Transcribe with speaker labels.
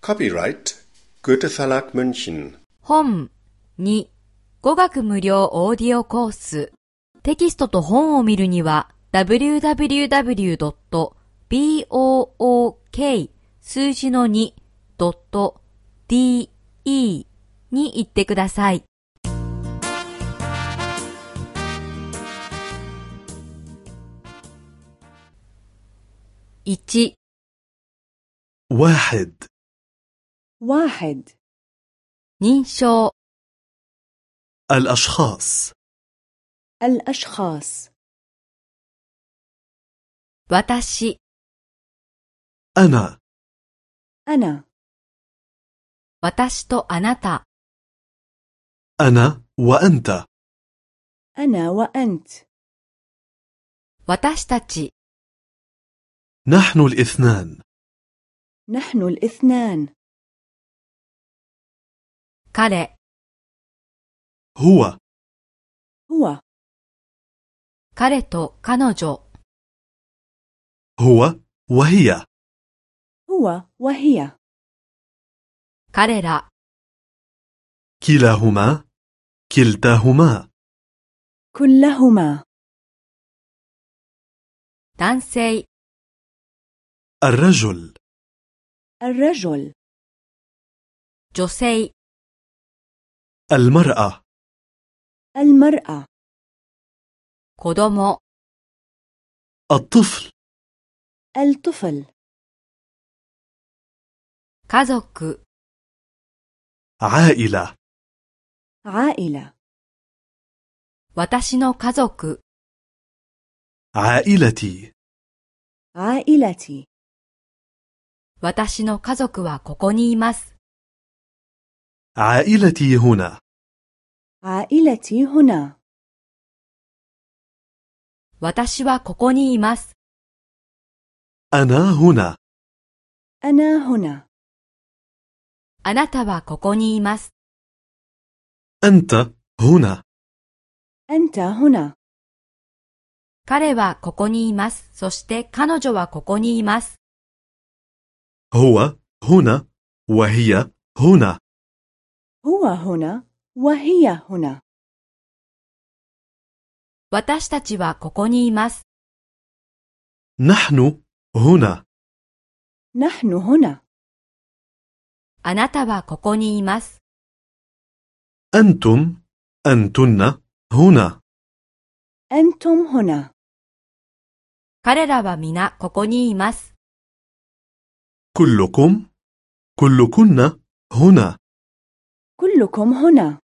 Speaker 1: Copyright Goethe Verlag München
Speaker 2: 本2語学無料オーディオコーステキストと本を見るには www.book 数字の 2.de に行ってください。1
Speaker 3: واحد
Speaker 4: واحد
Speaker 2: 認証
Speaker 3: الأشخاص
Speaker 4: الأشخاص
Speaker 2: 私
Speaker 3: أنا
Speaker 4: أنا
Speaker 2: 私とあなた
Speaker 3: أنا وأنت
Speaker 4: أنا وأنت
Speaker 2: 私たち
Speaker 3: نحن الاثنان
Speaker 4: نحن الاثنان
Speaker 2: 彼
Speaker 3: هو
Speaker 4: هو
Speaker 2: 彼と彼女
Speaker 3: هو وهي
Speaker 4: هو وهي
Speaker 2: 彼ら
Speaker 3: كلاهما كلتاهما
Speaker 4: كلهما
Speaker 2: 男性
Speaker 3: الرجل
Speaker 4: الرجل
Speaker 2: 女性
Speaker 3: المرأة
Speaker 4: المرأة
Speaker 2: 子供
Speaker 3: الطفل
Speaker 4: الطفل
Speaker 2: 家族
Speaker 3: عائلة
Speaker 4: عائلة
Speaker 2: 私の家族
Speaker 3: عائلتي
Speaker 4: عائلتي
Speaker 2: 私の家族はここにいます。
Speaker 3: عائلتي هنا
Speaker 4: عائلتي هنا
Speaker 2: 私はここにいます。
Speaker 3: أنا هنا
Speaker 4: أنا هنا
Speaker 2: あなたはここにいます。
Speaker 3: أنت هنا
Speaker 4: أنت هنا
Speaker 2: 彼はここにいます。そして彼女はここにいます。
Speaker 3: هو هنا وهي هنا
Speaker 4: هو هنا وهي هنا
Speaker 2: 私たちはここにいます。
Speaker 3: نحن هنا
Speaker 4: نحن هنا
Speaker 2: あなたはここにいます。
Speaker 3: أنتم أنتن هنا
Speaker 4: أنتم هنا
Speaker 2: 彼らは皆ここにいます。
Speaker 3: كلكم كلكن هنا
Speaker 4: كلكم هنا.